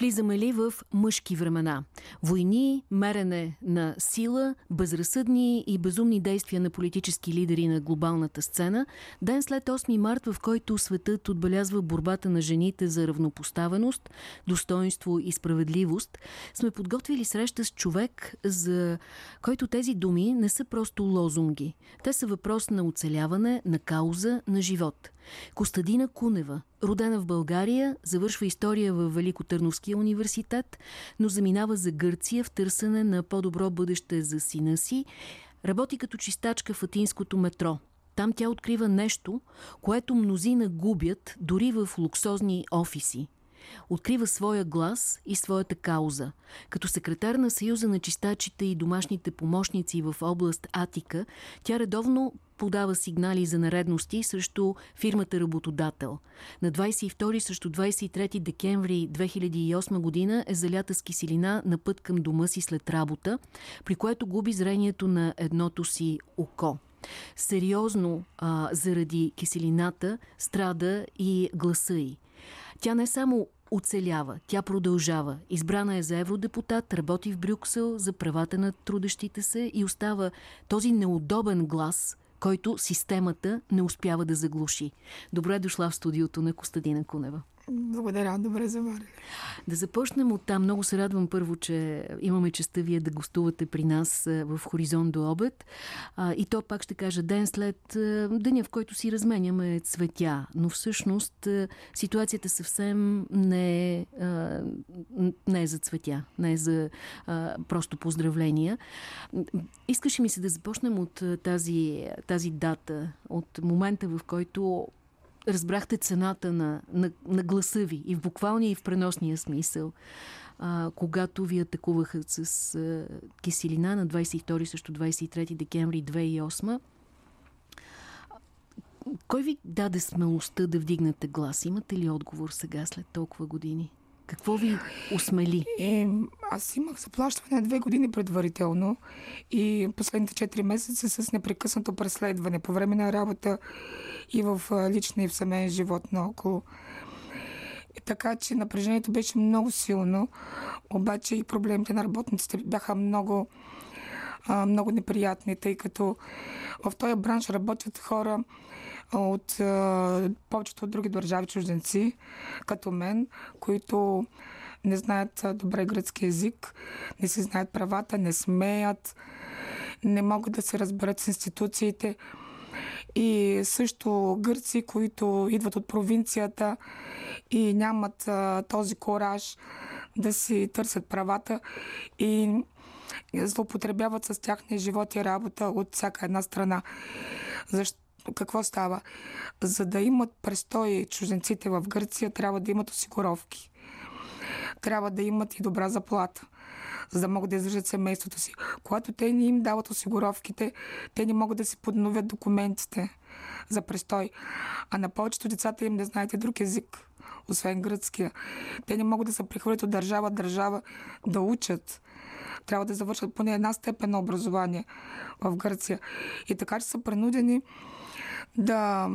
Влизаме ли в мъжки времена? Войни, мерене на сила, безразсъдни и безумни действия на политически лидери на глобалната сцена. Ден след 8 март, в който светът отбелязва борбата на жените за равнопоставеност, достоинство и справедливост, сме подготвили среща с човек, за който тези думи не са просто лозунги. Те са въпрос на оцеляване, на кауза, на живот. Костадина Кунева, родена в България, завършва история в Великотърновския университет, но заминава за Гърция в търсене на по-добро бъдеще за сина си. Работи като чистачка в атинското метро. Там тя открива нещо, което мнозина губят дори в луксозни офиси. Открива своя глас и своята кауза. Като секретар на Съюза на чистачите и домашните помощници в област Атика, тя редовно подава сигнали за наредности срещу фирмата работодател. На 22 срещу 23 декември 2008 година е залята с киселина на път към дома си след работа, при което губи зрението на едното си око. Сериозно а, заради киселината страда и гласа й. Тя не само оцелява, тя продължава. Избрана е за евродепутат, работи в Брюксел за правата на трудещите се и остава този неудобен глас, който системата не успява да заглуши. Добре дошла в студиото на Костадина Кунева. Благодаря, добре заварили. Да започнем от там. Много се радвам първо, че имаме честа вие да гостувате при нас в Хоризонт до обед. И то пак ще кажа ден след деня, в който си разменяме цветя. Но всъщност ситуацията съвсем не е, не е за цветя, не е за просто поздравления. Искаше ми се да започнем от тази, тази дата, от момента, в който разбрахте цената на, на, на гласа ви и в буквалния и в преносния смисъл, а, когато ви атакуваха с а, киселина на 22 също 23 декември 2008 кой ви даде смелостта да вдигнете глас? Имате ли отговор сега, след толкова години? Какво ви осмели? Е, аз имах заплащане две години предварително и последните 4 месеца с непрекъснато преследване по време на работа и в личния и в семейен живот наоколо. И така че напрежението беше много силно, обаче и проблемите на работниците бяха много, много неприятни, тъй като в този бранш работят хора, от а, повечето от други държави чужденци, като мен, които не знаят добре гръцки язик, не си знаят правата, не смеят, не могат да се разберат с институциите. И също гърци, които идват от провинцията и нямат а, този кораж да си търсят правата и злоупотребяват с тяхния живот и работа от всяка една страна. Защо? какво става? За да имат престой чужденците в Гърция, трябва да имат осигуровки. Трябва да имат и добра заплата, за да могат да издържат семейството си. Когато те не им дават осигуровките, те не могат да си подновят документите за престой. А на повечето децата им не знаете друг език, освен гръцкия. Те не могат да се прехвърлят от държава държава да учат трябва да завършат поне една степен на образование в Гърция. И така че са принудени да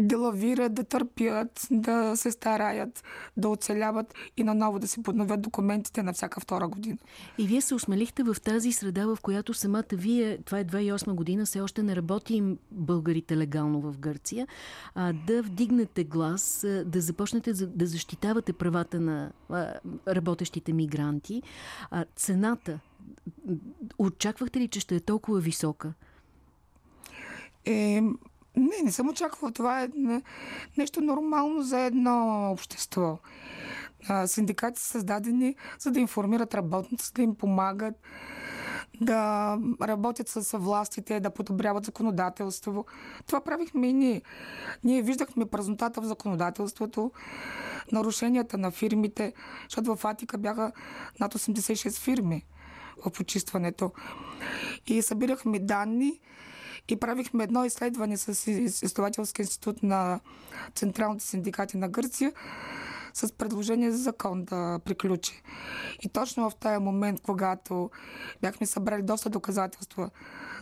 да лавират, да търпят, да се стараят, да оцеляват и наново да си подновят документите на всяка втора година. И вие се осмелихте в тази среда, в която самата вие, това е 2008 година, все още не работим българите легално в Гърция, а да вдигнете глас, да започнете да защитавате правата на работещите мигранти. Цената, очаквахте ли, че ще е толкова висока? Е, не, не съм очаквала. Това е нещо нормално за едно общество. Синдикати са създадени за да информират работниците, да им помагат, да работят с властите, да подобряват законодателство. Това правихме и ние. Ние виждахме празнотата в законодателството, нарушенията на фирмите, защото в Атика бяха над 86 фирми в почистването. И събирахме данни и правихме едно изследване с изследователски институт на Централните синдикати на Гърция с предложение за закон да приключи. И точно в този момент, когато бяхме събрали доста доказателства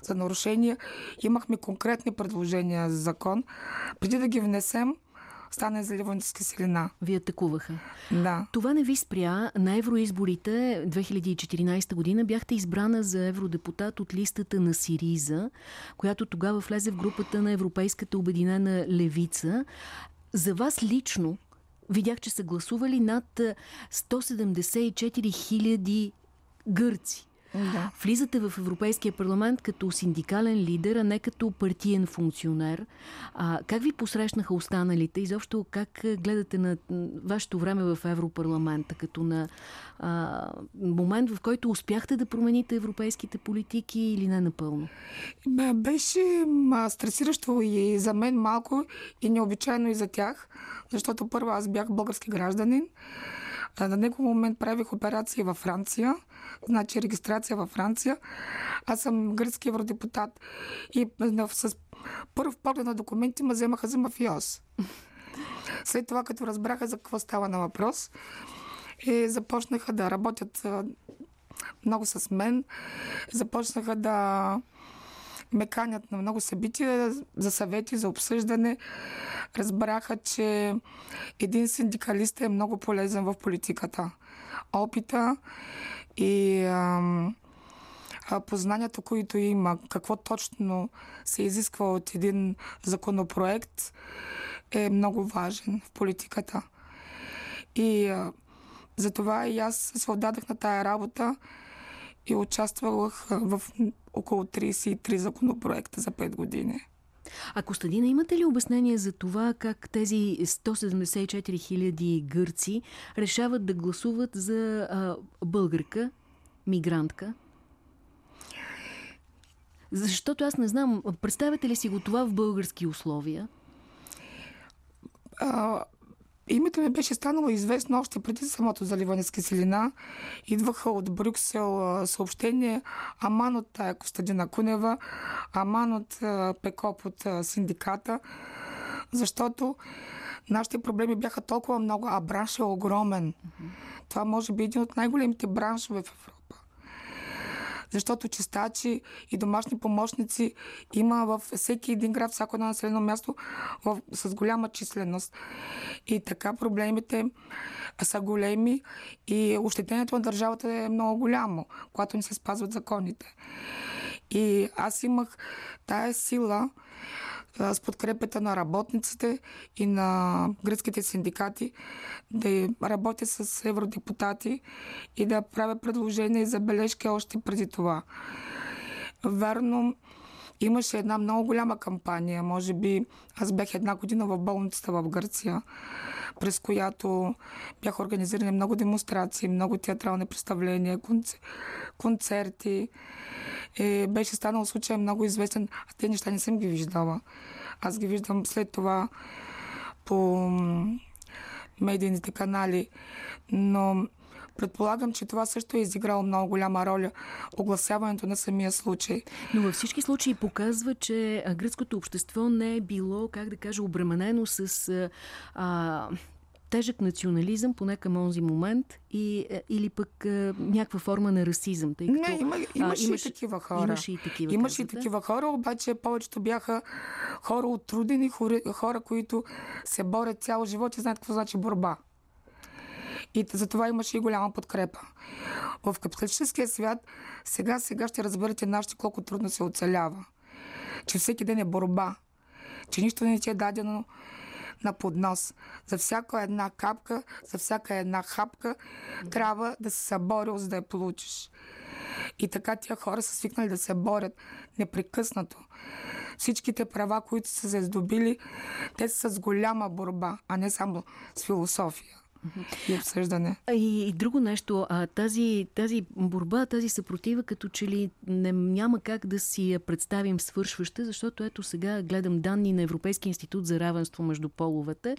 за нарушения, имахме конкретни предложения за закон. Преди да ги внесем, стане заливане с киселина. Ви атакуваха. Да. Това не ви спря. На евроизборите 2014 година бяхте избрана за евродепутат от листата на Сириза, която тогава влезе в групата на Европейската обединена левица. За вас лично видях, че са гласували над 174 хиляди гърци. Да. Влизате в Европейския парламент като синдикален лидер, а не като партиен функционер. А, как ви посрещнаха останалите? Изобщо как гледате на вашето време в Европарламента? Като на а, момент, в който успяхте да промените европейските политики или не напълно? Беше стресиращо и за мен малко и необичайно и за тях, защото първо аз бях български гражданин. На него момент правих операции във Франция, значи регистрация във Франция. Аз съм гръцки евродепутат и с първ поглед на документи ме вземаха за мафиоз. След това, като разбраха за какво става на въпрос, и започнаха да работят много с мен. Започнаха да ме канят на много събития за съвети, за обсъждане. Разбраха, че един синдикалист е много полезен в политиката. Опита и ам, познанията, които има, какво точно се изисква от един законопроект, е много важен в политиката. И затова и аз се отдадах на тая работа и участвах в около 33 законопроекта за 5 години. А Костадина, имате ли обяснение за това как тези 174 хиляди гърци решават да гласуват за а, българка, мигрантка? Защото аз не знам, представяте ли си го това в български условия? А, Името ми беше станало известно още преди самото заливане с киселина. Идваха от Брюксел съобщения, аман от Костадина Кунева, аман от Пекоп от синдиката, защото нашите проблеми бяха толкова много, а браншът е огромен. Това може би един от най-големите браншове в Европа защото чистачи и домашни помощници има във всеки един град, всяко едно населено място в, с голяма численост. И така проблемите са големи и ощетението на държавата е много голямо, когато не се спазват законите. И аз имах тая сила, с подкрепата на работниците и на гръцките синдикати да работя с евродепутати и да правя предложения и забележки още преди това. Верно, имаше една много голяма кампания. Може би аз бях една година в болницата в Гърция, през която бяха организирани много демонстрации, много театрални представления, концерти. И беше станал случай много известен, а те неща не съм ги виждала. Аз ги виждам след това по медийните канали, но Предполагам, че това също е изиграло много голяма роля огласяването на самия случай. Но във всички случаи показва, че гръцкото общество не е било, как да кажа, обременено с а, тежък национализъм, поне към онзи момент, и, е, или пък а, е, някаква форма на расизъм. Тъй като, Не, има, имаше а, имаш, и такива хора. Имаше и такива, имаше и такива хора, обаче повечето бяха хора отрудени, хора, хора, които се борят цял живот и знаят какво значи борба. И за това имаше и голяма подкрепа. В капиталистическия свят сега, сега ще разберете нашите колко трудно се оцелява. Че всеки ден е борба. Че нищо не ти е дадено на поднос. За всяка една капка, за всяка една хапка трябва да се съборил, за да я получиш. И така тия хора са свикнали да се борят непрекъснато. Всичките права, които са се здобили, те са с голяма борба, а не само с философия и обсъждане. И, и друго нещо, а, тази, тази борба, тази съпротива, като че ли не, няма как да си я представим свършваща, защото ето сега гледам данни на Европейския институт за равенство между половете.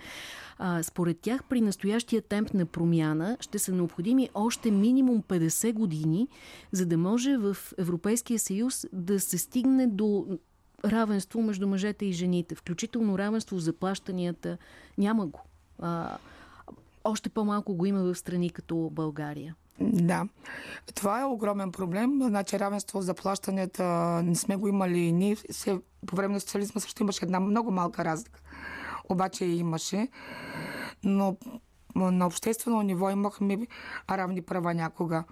А, според тях при настоящия темп на промяна ще са необходими още минимум 50 години, за да може в Европейския съюз да се стигне до равенство между мъжете и жените, включително равенство в заплащанията. Няма го. А, още по-малко го има в страни като България. Да. Това е огромен проблем. Значи равенство за плащанията не сме го имали ние. Се, по време на социализма също имаше една много малка разлика. обаче имаше. Но на обществено ниво имахме равни права някога.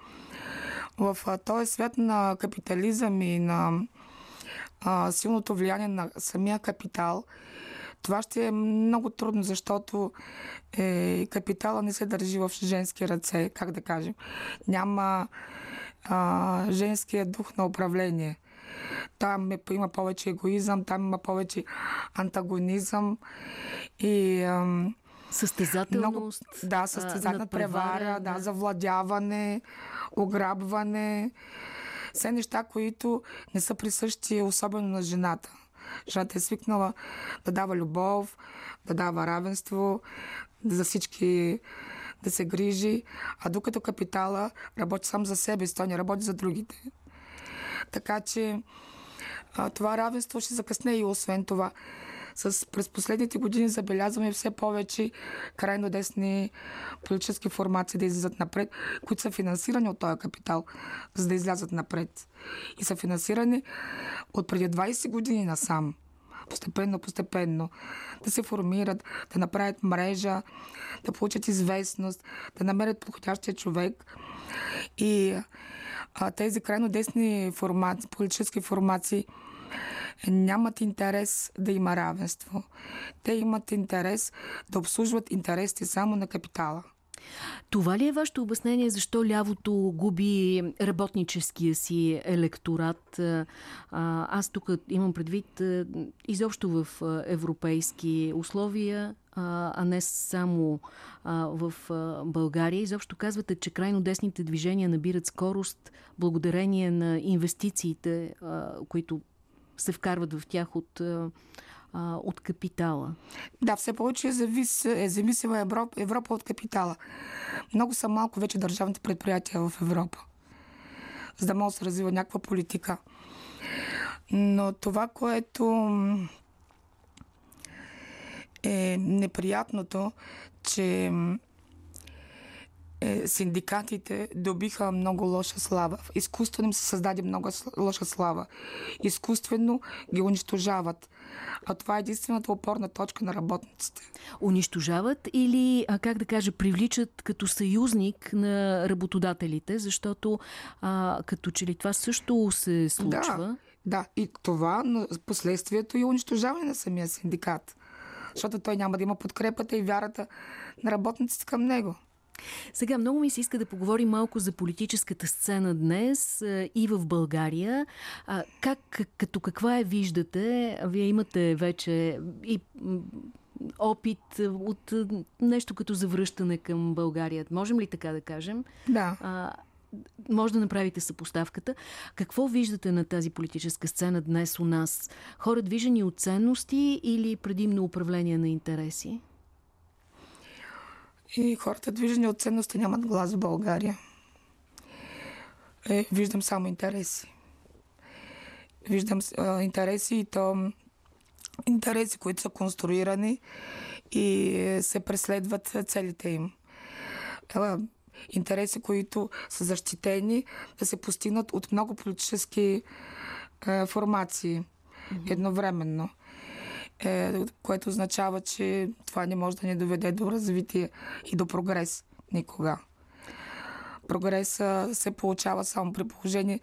В този свят на капитализъм и на а, силното влияние на самия капитал, това ще е много трудно, защото е, капитала не се държи в женски ръце, как да кажем. Няма а, женския дух на управление. Там е, има повече егоизъм, там има повече антагонизъм и... А, Състезателност. Много, да, състезателна превара, да, да, завладяване, ограбване. Все неща, които не са присъщи особено на жената. Жената е свикнала да дава любов, да дава равенство, за всички да се грижи, а докато капитала работи сам за себе си, той не работи за другите. Така че това равенство ще закъсне и освен това. С, през последните години забелязваме все повече крайно десни политически формации да излизат напред, които са финансирани от този капитал, за да излязат напред. И са финансирани от преди 20 години насам постепенно, постепенно да се формират, да направят мрежа, да получат известност, да намерят подходящия човек. И а, тези крайно десни формации, политически формации нямат интерес да има равенство. Те имат интерес да обслужват интересите само на капитала. Това ли е вашето обяснение, защо лявото губи работническия си електорат? Аз тук имам предвид изобщо в европейски условия, а не само в България. Изобщо казвате, че крайно десните движения набират скорост благодарение на инвестициите, които се вкарват в тях от от капитала. Да, все повече е, завис, е зависима Европа, Европа от капитала. Много са малко вече държавните предприятия в Европа, за да може да се развива някаква политика. Но това, което е неприятното, че е, синдикатите добиха много лоша слава. Изкуствено им се създаде много лоша слава. Изкуствено ги унищожават. А това е единствената опорна точка на работниците. Унищожават или, а, как да кажа, привличат като съюзник на работодателите, защото а, като че ли това също се случва? Да, да. и това, но последствието е унищожаване на самия синдикат. Защото той няма да има подкрепата и вярата на работниците към него. Сега много ми се иска да поговорим малко за политическата сцена днес и в България. Как, като каква е виждате? Вие имате вече и опит от нещо като завръщане към България. Можем ли така да кажем? Да. А, може да направите съпоставката. Какво виждате на тази политическа сцена днес у нас? Хора движени от ценности или предимно управление на интереси? И хората, движени от ценности, нямат глас в България. Е, виждам само интереси. Виждам а, интереси и то интереси, които са конструирани и се преследват целите им. А, интереси, които са защитени да се постигнат от много политически а, формации mm-hmm. едновременно е, което означава, че това не може да ни доведе до развитие и до прогрес никога. Прогреса се получава само при положение,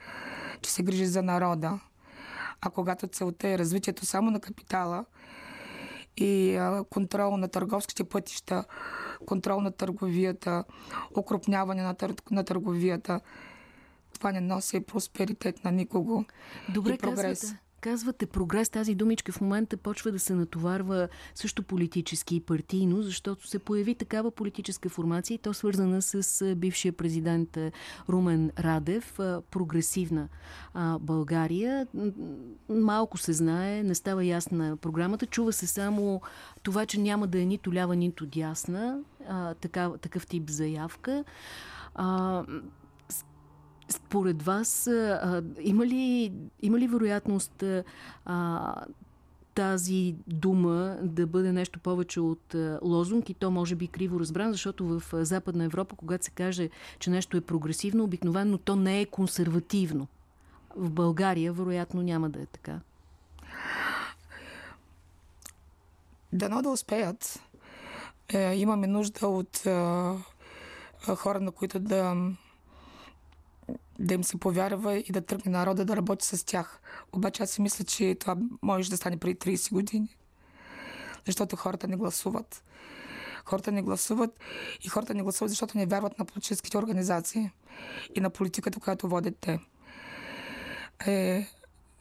че се грижи за народа. А когато целта е развитието само на капитала и контрол на търговските пътища, контрол на търговията, укрупняване на, тър... на търговията, това не носи просперитет на никого Добре и прогрес. Казвате. Казвате прогрес, тази думичка в момента почва да се натоварва също политически и партийно, защото се появи такава политическа формация и то свързана с бившия президент Румен Радев, прогресивна България. Малко се знае, не става ясна програмата, чува се само това, че няма да е нито лява, нито дясна, такъв тип заявка. Според вас, а, има, ли, има ли вероятност а, тази дума да бъде нещо повече от лозунг и то може би криво разбран, защото в Западна Европа, когато се каже, че нещо е прогресивно, обикновено то не е консервативно. В България, вероятно, няма да е така. Дано да успеят. Е, имаме нужда от е, хора, на които да да им се повярва и да тръгне народа да работи с тях. Обаче аз си мисля, че това може да стане преди 30 години. Защото хората не гласуват. Хората не гласуват и хората не гласуват, защото не вярват на политическите организации и на политиката, която водят те. Е,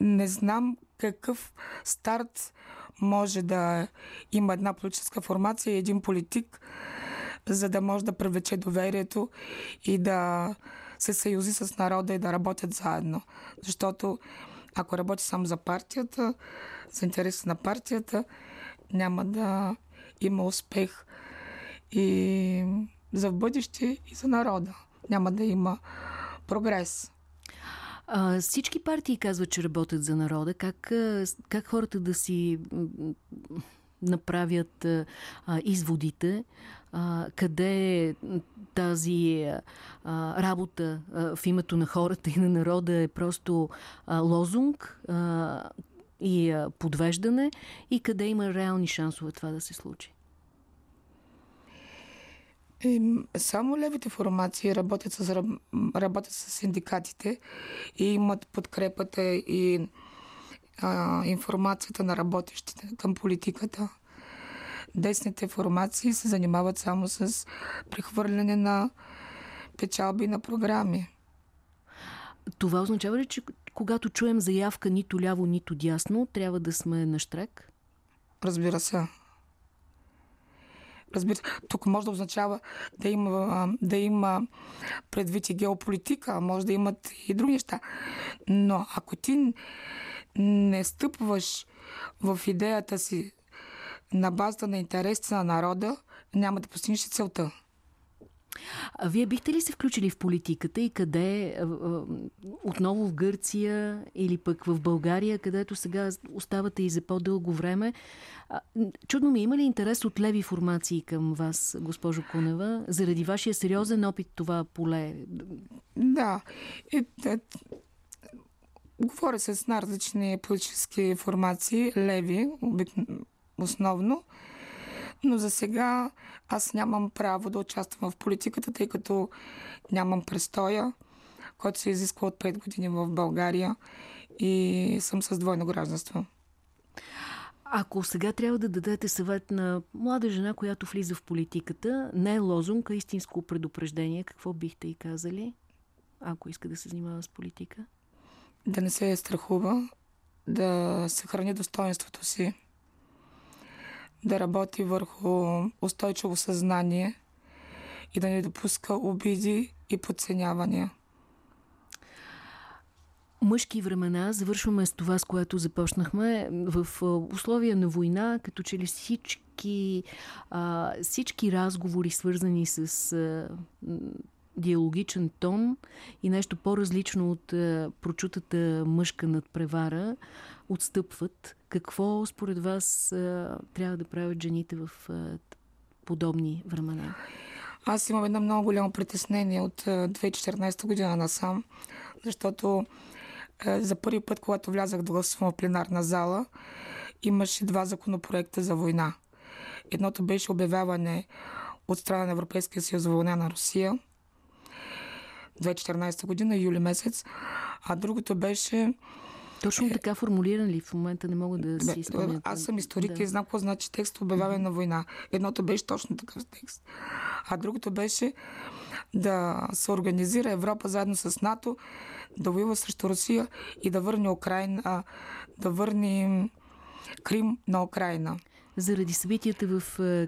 не знам какъв старт може да има една политическа формация и един политик, за да може да привлече доверието и да се съюзи с народа и да работят заедно. Защото ако работи само за партията, за интереса на партията, няма да има успех и за в бъдеще и за народа. Няма да има прогрес. А, всички партии казват, че работят за народа. Как, как хората да си направят а, изводите, а, къде е тази а, работа а, в името на хората и на народа е просто а, лозунг а, и а, подвеждане и къде има реални шансове това да се случи? Само левите формации работят с, работят с синдикатите и имат подкрепата и а, информацията на работещите към политиката. Десните формации се занимават само с прехвърляне на печалби на програми. Това означава ли, че когато чуем заявка нито ляво, нито дясно, трябва да сме на штрек? Разбира се. Разбира се, тук може да означава да има, да има предвид и геополитика, може да имат и други неща. Но ако ти не стъпваш в идеята си на базата на интересите на народа, няма да постигнеш целта. А вие бихте ли се включили в политиката и къде? Отново в Гърция или пък в България, където сега оставате и за по-дълго време. Чудно ми, има ли интерес от леви формации към вас, госпожо Кунева, заради вашия сериозен опит това поле? Да. Е, говоря с най-различни политически формации, леви, основно. Но за сега аз нямам право да участвам в политиката, тъй като нямам престоя, който се изисква от 5 години в България и съм с двойно гражданство. Ако сега трябва да дадете съвет на млада жена, която влиза в политиката, не е лозунг, а истинско предупреждение, какво бихте и казали, ако иска да се занимава с политика? Да не се страхува, да съхрани достоинството си, да работи върху устойчиво съзнание и да не допуска обиди и подценявания. Мъжки времена, завършваме с това, с което започнахме. В условия на война, като че ли всички, всички разговори, свързани с диалогичен тон и нещо по-различно от а, прочутата мъжка надпревара, отстъпват. Какво според вас а, трябва да правят жените в а, подобни времена? Аз имам едно много голямо притеснение от 2014 година насам, защото а, за първи път, когато влязах да гласувам в пленарна зала, имаше два законопроекта за война. Едното беше обявяване от страна на Европейския съюз за война на Русия 2014 година, юли месец, а другото беше точно така формулиран ли? В момента не мога да си изпълня. Аз съм историк да. и знам какво значи текст обявяване на война. Едното беше точно такъв текст. А другото беше да се организира Европа заедно с НАТО, да воюва срещу Русия и да върне Украина, да върне Крим на Украина. Заради събитията в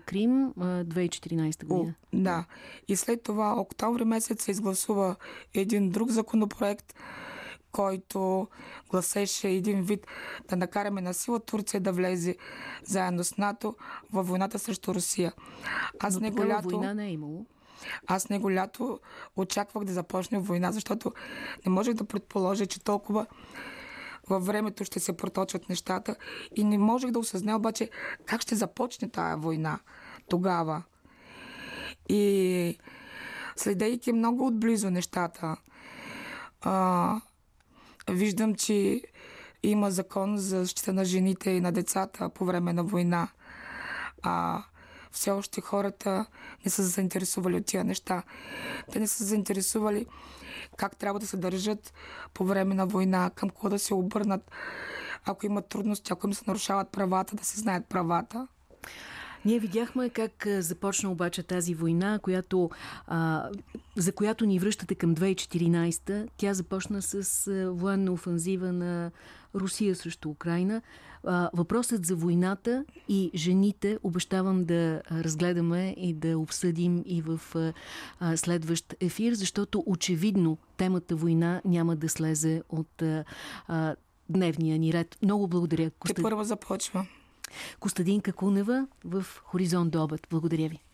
Крим 2014 година. О, да. И след това, октомври месец, се изгласува един друг законопроект, който гласеше един вид да накараме на сила Турция да влезе заедно с НАТО във войната срещу Русия. Аз Но него лято... война не е имало. Аз него лято очаквах да започне война, защото не можех да предположа, че толкова във времето ще се проточат нещата и не можех да осъзня обаче как ще започне тая война тогава. И следейки много отблизо нещата, а, Виждам, че има закон за защита на жените и на децата по време на война. а, все още хората не са заинтересували от тия неща. Те не са заинтересували как трябва да се държат по време на война, към кого да се обърнат, ако имат трудности, ако им се нарушават правата, да се знаят правата. Ние видяхме как започна обаче тази война, която, а, за която ни връщате към 2014. Тя започна с военна офанзива на Русия срещу Украина. А, въпросът за войната и жените обещавам да разгледаме и да обсъдим и в а, следващ ефир, защото очевидно темата война няма да слезе от а, дневния ни ред. Много благодаря. Те първо започва. Костадинка Кунева в Хоризонт до обед. Благодаря ви.